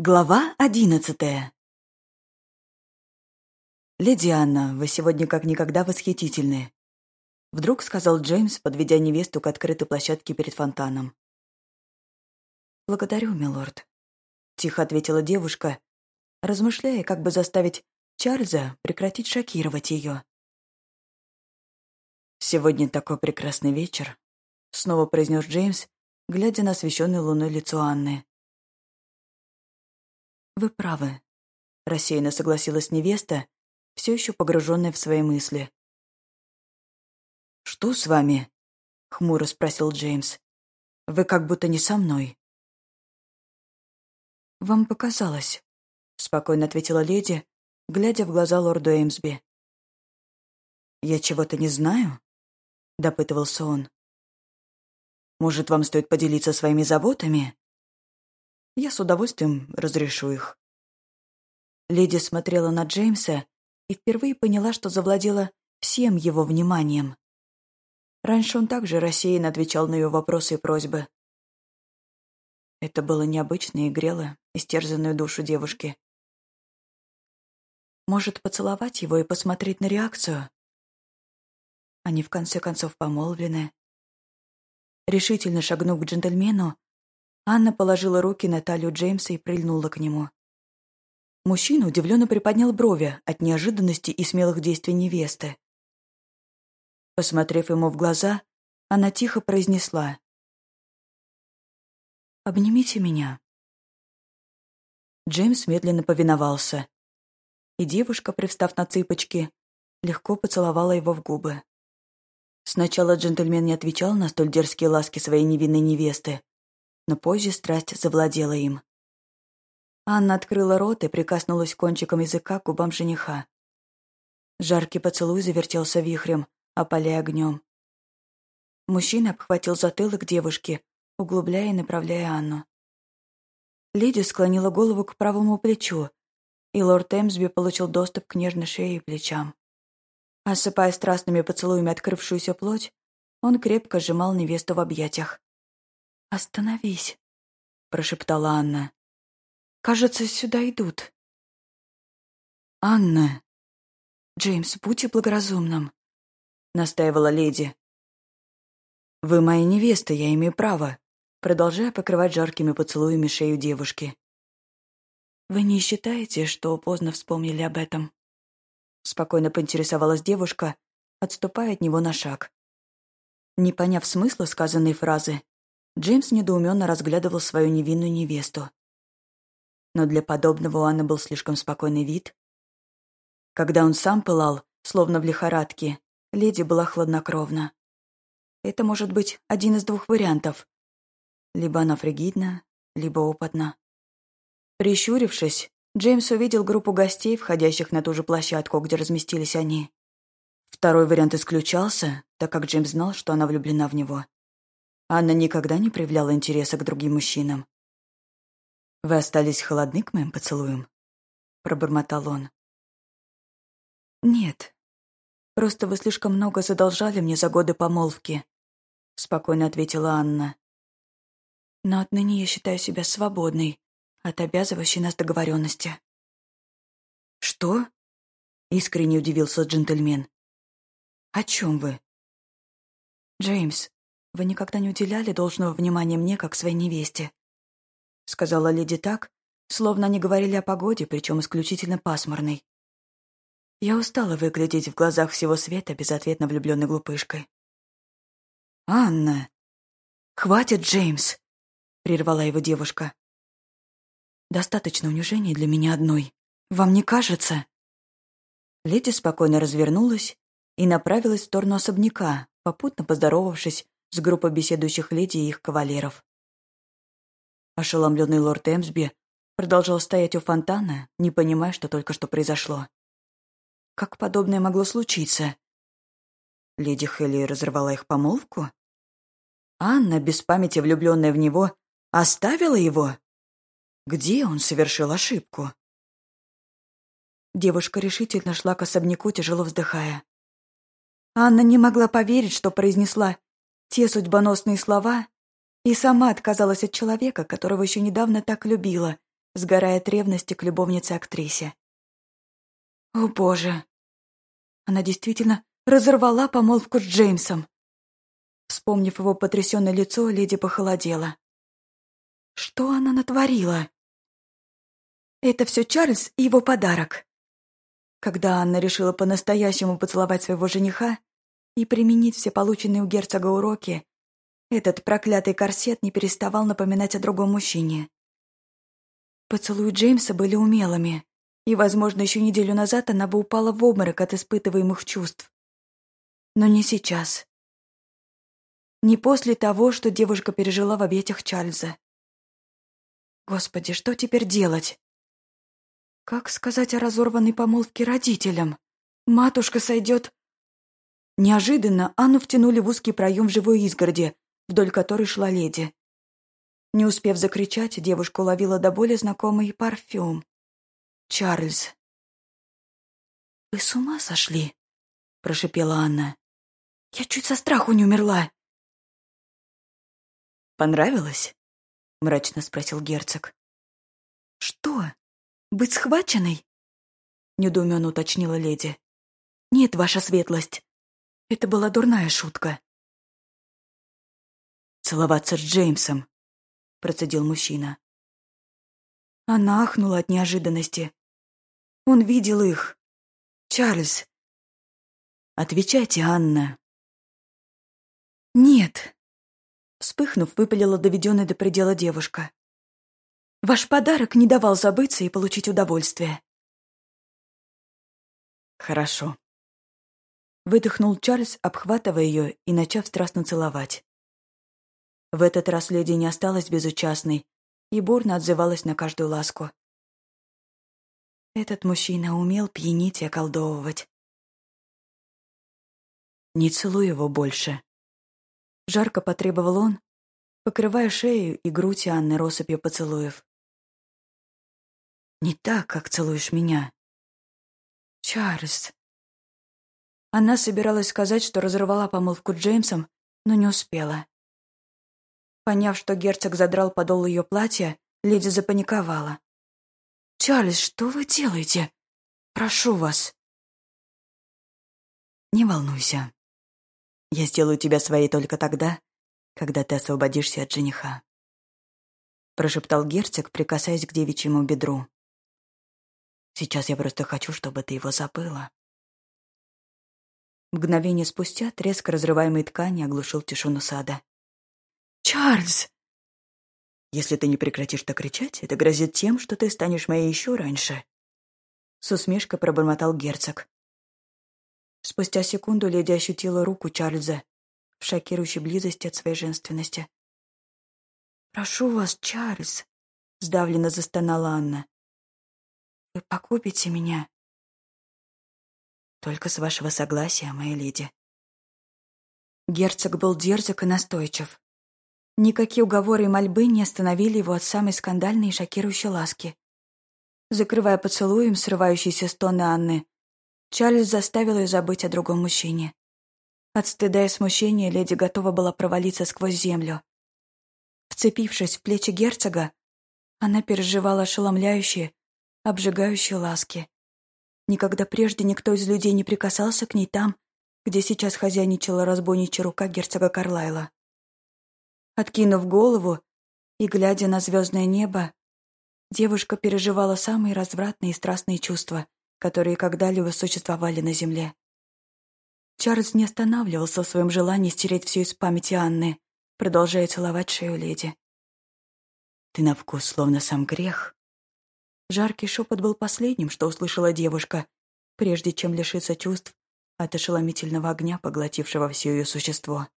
Глава одиннадцатая «Леди Анна, вы сегодня как никогда восхитительны», — вдруг сказал Джеймс, подведя невесту к открытой площадке перед фонтаном. «Благодарю, милорд», — тихо ответила девушка, размышляя, как бы заставить Чарльза прекратить шокировать ее. «Сегодня такой прекрасный вечер», — снова произнес Джеймс, глядя на освещенное луной лицо Анны. «Вы правы», — рассеянно согласилась невеста, все еще погруженная в свои мысли. «Что с вами?» — хмуро спросил Джеймс. «Вы как будто не со мной». «Вам показалось», — спокойно ответила леди, глядя в глаза лорду Эймсби. «Я чего-то не знаю?» — допытывался он. «Может, вам стоит поделиться своими заботами?» Я с удовольствием разрешу их. Леди смотрела на Джеймса и впервые поняла, что завладела всем его вниманием. Раньше он также рассеянно отвечал на ее вопросы и просьбы. Это было необычно и грело истерзанную душу девушки. Может, поцеловать его и посмотреть на реакцию? Они в конце концов помолвлены. Решительно шагнув к джентльмену, Анна положила руки на талию Джеймса и прильнула к нему. Мужчина удивленно приподнял брови от неожиданности и смелых действий невесты. Посмотрев ему в глаза, она тихо произнесла. «Обнимите меня». Джеймс медленно повиновался, и девушка, привстав на цыпочки, легко поцеловала его в губы. Сначала джентльмен не отвечал на столь дерзкие ласки своей невинной невесты, но позже страсть завладела им. Анна открыла рот и прикоснулась кончиком языка к губам жениха. Жаркий поцелуй завертелся вихрем, опаляя огнем. Мужчина обхватил затылок девушки, углубляя и направляя Анну. Леди склонила голову к правому плечу, и лорд Эмсби получил доступ к нежной шее и плечам. Осыпая страстными поцелуями открывшуюся плоть, он крепко сжимал невесту в объятиях. «Остановись», — прошептала Анна. «Кажется, сюда идут». «Анна!» «Джеймс, будьте благоразумным», — настаивала леди. «Вы моя невеста, я имею право», продолжая покрывать жаркими поцелуями шею девушки. «Вы не считаете, что поздно вспомнили об этом?» Спокойно поинтересовалась девушка, отступая от него на шаг. Не поняв смысла сказанной фразы, Джеймс недоуменно разглядывал свою невинную невесту. Но для подобного у Анны был слишком спокойный вид. Когда он сам пылал, словно в лихорадке, леди была хладнокровна. Это может быть один из двух вариантов. Либо она фригидна, либо опытна. Прищурившись, Джеймс увидел группу гостей, входящих на ту же площадку, где разместились они. Второй вариант исключался, так как Джеймс знал, что она влюблена в него. Анна никогда не проявляла интереса к другим мужчинам. «Вы остались холодны к моим поцелуям?» — пробормотал он. «Нет. Просто вы слишком много задолжали мне за годы помолвки», — спокойно ответила Анна. «Но отныне я считаю себя свободной от обязывающей нас договоренности». «Что?» — искренне удивился джентльмен. «О чем вы?» «Джеймс, вы никогда не уделяли должного внимания мне, как своей невесте», — сказала леди так, словно они говорили о погоде, причем исключительно пасмурной. Я устала выглядеть в глазах всего света безответно влюбленной глупышкой. «Анна!» «Хватит, Джеймс!» — прервала его девушка. «Достаточно унижений для меня одной. Вам не кажется?» Леди спокойно развернулась и направилась в сторону особняка, попутно поздоровавшись с группой беседующих леди и их кавалеров. Ошеломленный лорд Эмсби продолжал стоять у фонтана, не понимая, что только что произошло. Как подобное могло случиться? Леди Хелли разорвала их помолвку? Анна, без памяти влюбленная в него, оставила его? Где он совершил ошибку? Девушка решительно шла к особняку, тяжело вздыхая. Анна не могла поверить, что произнесла те судьбоносные слова и сама отказалась от человека, которого еще недавно так любила, сгорая от ревности к любовнице-актрисе. О, боже! Она действительно разорвала помолвку с Джеймсом. Вспомнив его потрясенное лицо, леди похолодела. Что она натворила? Это все Чарльз и его подарок. Когда Анна решила по-настоящему поцеловать своего жениха и применить все полученные у герцога уроки, этот проклятый корсет не переставал напоминать о другом мужчине. Поцелуи Джеймса были умелыми, и, возможно, еще неделю назад она бы упала в обморок от испытываемых чувств. Но не сейчас. Не после того, что девушка пережила в объятиях Чарльза. Господи, что теперь делать? Как сказать о разорванной помолвке родителям? Матушка сойдет... Неожиданно Анну втянули в узкий проем в живой изгороди, вдоль которой шла леди. Не успев закричать, девушка уловила до боли знакомый парфюм. Чарльз. «Вы с ума сошли?» — прошипела Анна. «Я чуть со страху не умерла». «Понравилось?» — мрачно спросил герцог. «Что?» Быть схваченной?» — недоуменно уточнила леди. «Нет, ваша светлость. Это была дурная шутка». «Целоваться с Джеймсом», — процедил мужчина. Она ахнула от неожиданности. Он видел их. «Чарльз!» «Отвечайте, Анна!» «Нет!» Вспыхнув, выпалила доведенная до предела девушка. Ваш подарок не давал забыться и получить удовольствие. Хорошо. Выдохнул Чарльз, обхватывая ее и начав страстно целовать. В этот раз леди не осталась безучастной и бурно отзывалась на каждую ласку. Этот мужчина умел пьянить и околдовывать. «Не целуй его больше», — жарко потребовал он, покрывая шею и грудь Анны россыпью поцелуев. Не так, как целуешь меня. Чарльз. Она собиралась сказать, что разорвала помолвку Джеймсом, но не успела. Поняв, что герцог задрал подол ее платья, леди запаниковала. «Чарльз, что вы делаете? Прошу вас!» «Не волнуйся. Я сделаю тебя своей только тогда, когда ты освободишься от жениха», прошептал герцог, прикасаясь к девичьему бедру. Сейчас я просто хочу, чтобы ты его забыла. Мгновение спустя треск разрываемой ткани оглушил тишину сада. «Чарльз!» «Если ты не прекратишь так кричать, это грозит тем, что ты станешь моей еще раньше», — с усмешкой пробормотал герцог. Спустя секунду леди ощутила руку Чарльза в шокирующей близости от своей женственности. «Прошу вас, Чарльз», — сдавленно застонала Анна. Вы покупите меня? Только с вашего согласия, моя леди. Герцог был дерзок и настойчив. Никакие уговоры и мольбы не остановили его от самой скандальной и шокирующей ласки. Закрывая поцелуем срывающиеся стоны Анны, Чарльз заставил ее забыть о другом мужчине. От стыда и смущения леди готова была провалиться сквозь землю. Вцепившись в плечи герцога, она переживала ошеломляющие, обжигающей ласки. Никогда прежде никто из людей не прикасался к ней там, где сейчас хозяйничала разбойничья рука герцога Карлайла. Откинув голову и глядя на звездное небо, девушка переживала самые развратные и страстные чувства, которые когда-либо существовали на земле. Чарльз не останавливался в своем желании стереть все из памяти Анны, продолжая целовать шею леди. «Ты на вкус словно сам грех», Жаркий шепот был последним, что услышала девушка, прежде чем лишиться чувств от ошеломительного огня, поглотившего все ее существо.